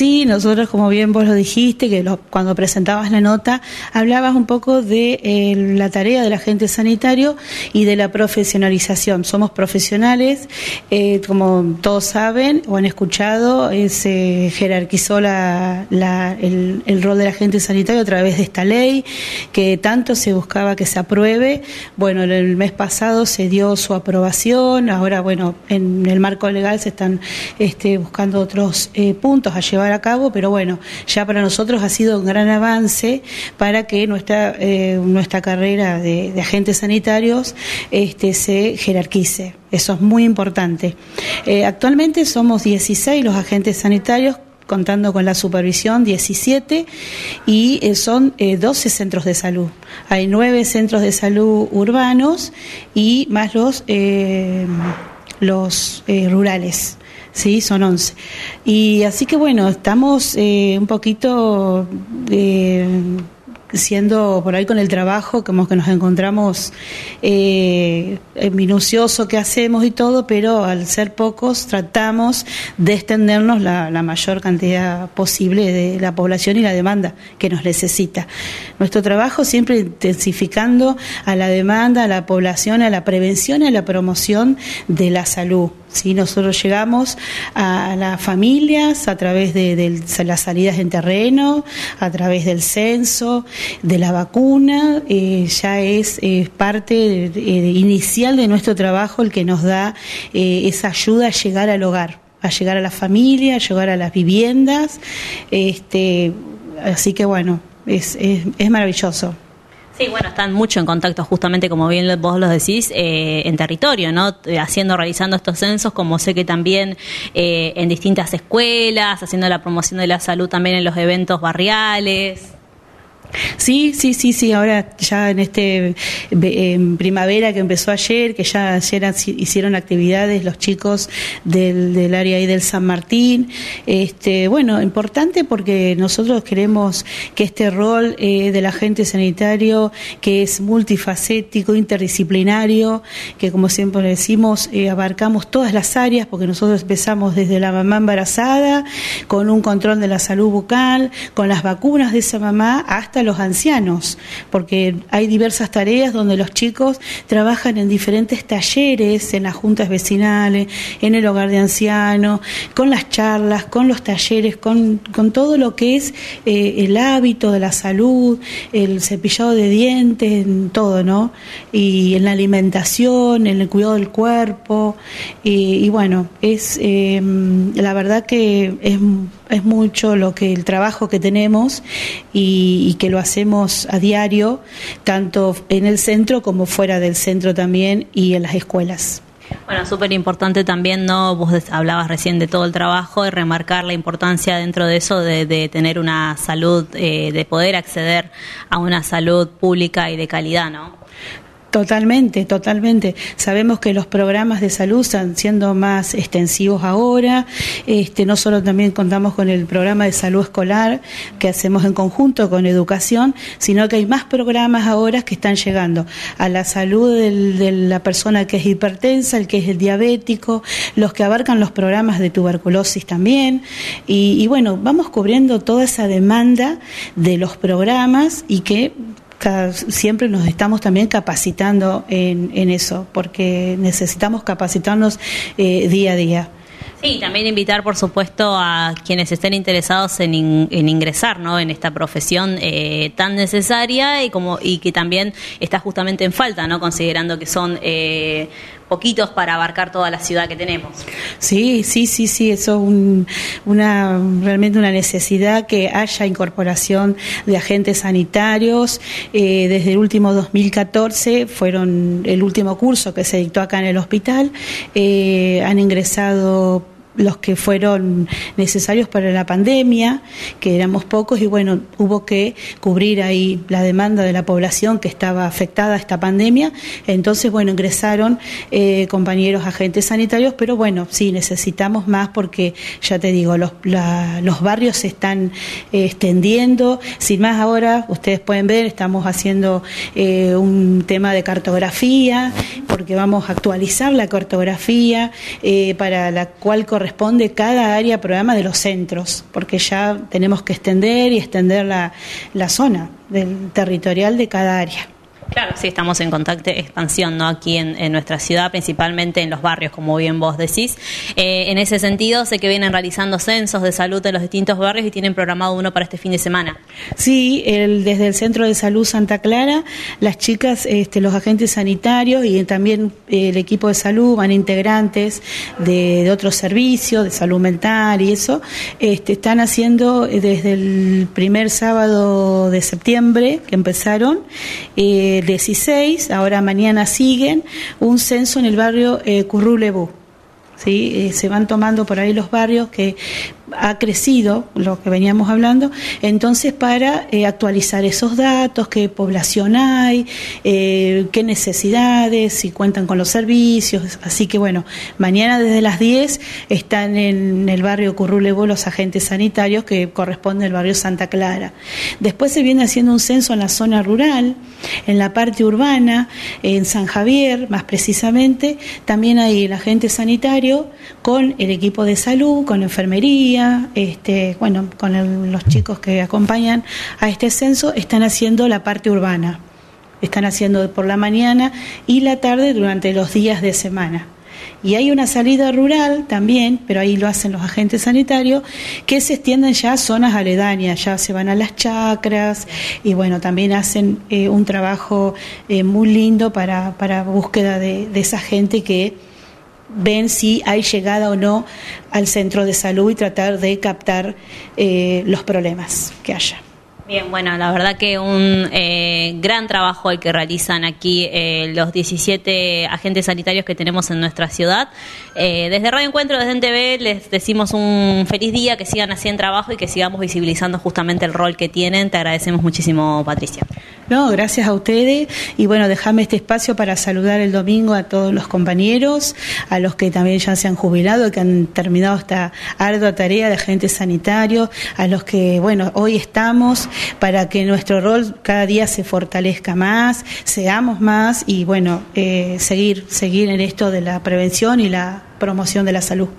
Sí, nosotros, como bien vos lo dijiste, que cuando presentabas la nota, hablabas un poco de eh, la tarea del agente sanitario y de la profesionalización. Somos profesionales, eh, como todos saben o han escuchado, eh, se jerarquizó la, el, el rol del agente sanitario a través de esta ley, que tanto se buscaba que se apruebe. Bueno, el mes pasado se dio su aprobación, ahora, bueno, en el marco legal se están este, buscando otros puntos a llevar a cabo, pero bueno, ya para nosotros ha sido un gran avance para que nuestra, eh, nuestra carrera de, agentes sanitarios este, se jerarquice. Eso es muy importante. Eh, actualmente somos 16 los agentes sanitarios contando con la supervisión 17 y eh, son 12 centros de salud. Hay 9 centros de salud urbanos y más los, los rurales. Sí, son 11. Y así que bueno, estamos eh, un poquito eh, siendo por ahí con el trabajo, como que nos encontramos eh, minucioso que hacemos y todo, pero al ser pocos tratamos de extendernos la, mayor cantidad posible de la población y la demanda que nos necesita. Nuestro trabajo siempre intensificando a la demanda, a la población, a la prevención y a la promoción de la salud. ¿sí? Nosotros llegamos a las familias a través de, las salidas en terreno, a través del censo, de la vacuna, eh, ya es parte inicial de nuestro trabajo el que nos da eh, esa ayuda a llegar al hogar a llegar a la familia, a llegar a las viviendas, este, así que bueno, es, es maravilloso. Sí, bueno, están mucho en contacto justamente, como bien vos lo decís, eh, en territorio, ¿no? Eh, haciendo, realizando estos censos, como sé que también eh, en distintas escuelas, haciendo la promoción de la salud también en los eventos barriales. Sí, sí, sí, sí, ahora ya en este primavera que empezó ayer, que ya ayer hicieron actividades los chicos del, del área ahí del San Martín. Este, bueno, importante porque nosotros queremos que este rol eh, del agente sanitario, que es multifacético, interdisciplinario, que como siempre decimos, eh, abarcamos todas las áreas, porque nosotros empezamos desde la mamá embarazada, con un control de la salud bucal, con las vacunas de esa mamá, hasta los ancianos, porque hay diversas tareas donde los chicos trabajan en diferentes talleres, en las juntas vecinales, en el hogar de ancianos, con las charlas, con los talleres, con, con todo lo que es eh, el hábito de la salud, el cepillado de dientes, en todo, ¿no? Y en la alimentación, en el cuidado del cuerpo, y, bueno, es eh, la verdad que es es mucho lo que el trabajo que tenemos y, que lo hacemos a diario, tanto en el centro como fuera del centro también y en las escuelas. Bueno, súper importante también, ¿no? Vos hablabas recién de todo el trabajo y remarcar la importancia dentro de eso de, tener una salud, eh, de poder acceder a una salud pública y de calidad, ¿no? Totalmente, totalmente. Sabemos que los programas de salud están siendo más extensivos ahora. Este, no solo también contamos con el programa de salud escolar que hacemos en conjunto con educación, sino que hay más programas ahora que están llegando a la salud de la persona que es hipertensa, el que es el diabético, los que abarcan los programas de tuberculosis también. Y, y bueno, vamos cubriendo toda esa demanda de los programas y que siempre nos estamos también capacitando en, en eso, porque necesitamos capacitarnos eh, día a día. Sí, también invitar, por supuesto, a quienes estén interesados en, en ingresar ¿no? en esta profesión eh, tan necesaria y como y que también está justamente en falta, ¿no? considerando que son eh, poquitos para abarcar toda la ciudad que tenemos. Sí, sí, sí, sí, eso es una, realmente una necesidad que haya incorporación de agentes sanitarios. Eh, desde el último 2014 fueron el último curso que se dictó acá en el hospital. Eh, han ingresado los que fueron necesarios para la pandemia, que éramos pocos y bueno, hubo que cubrir ahí la demanda de la población que estaba afectada a esta pandemia. Entonces, bueno, ingresaron eh, compañeros agentes sanitarios, pero bueno, sí, necesitamos más porque, ya te digo, los, los barrios se están eh, extendiendo. Sin más ahora, ustedes pueden ver, estamos haciendo eh, un tema de cartografía, porque vamos a actualizar la cartografía para la cual corresponde corresponde cada área programa de los centros, porque ya tenemos que extender y extender la, la zona del territorial de cada área. Claro, sí, estamos en contacto expansión, ¿no? Aquí en, nuestra ciudad, principalmente en los barrios, como bien vos decís. Eh, en ese sentido, sé que vienen realizando censos de salud de los distintos barrios y tienen programado uno para este fin de semana. Sí, el, desde el Centro de Salud Santa Clara, las chicas, este, los agentes sanitarios y también eh, el equipo de salud van integrantes de, otros servicios, de salud mental y eso, este, están haciendo eh, desde el primer sábado de septiembre que empezaron. 16, ahora mañana siguen, un censo en el barrio eh, Currulebú. ¿sí? Eh, se van tomando por ahí los barrios que ha crecido, lo que veníamos hablando, entonces para eh, actualizar esos datos, qué población hay, eh, qué necesidades, si cuentan con los servicios, así que bueno, mañana desde las 10 están en el barrio Currulevo los agentes sanitarios que corresponden al barrio Santa Clara. Después se viene haciendo un censo en la zona rural, en la parte urbana, en San Javier más precisamente, también hay el agente sanitario con el equipo de salud, con enfermería, este, bueno, con los chicos que acompañan a este censo, están haciendo la parte urbana. Están haciendo por la mañana y la tarde durante los días de semana. Y hay una salida rural también, pero ahí lo hacen los agentes sanitarios, que se extienden ya a zonas aledañas, ya se van a las chacras y bueno, también hacen eh, un trabajo eh, muy lindo para, para búsqueda de esa gente que ven si hay llegada o no al centro de salud y tratar de captar eh, los problemas que haya. Bien, bueno, la verdad que un eh, gran trabajo el que realizan aquí eh, los 17 agentes sanitarios que tenemos en nuestra ciudad. desde Radio Encuentro, desde NTV, les decimos un feliz día, que sigan así en trabajo y que sigamos visibilizando justamente el rol que tienen. Te agradecemos muchísimo, Patricia. No, gracias a ustedes. Y bueno, déjame este espacio para saludar el domingo a todos los compañeros, a los que también ya se han jubilado, que han terminado esta ardua tarea de agentes sanitarios, a los que, bueno, hoy estamos para que nuestro rol cada día se fortalezca más, seamos más y, bueno, eh, seguir, seguir en esto de la prevención y la promoción de la salud.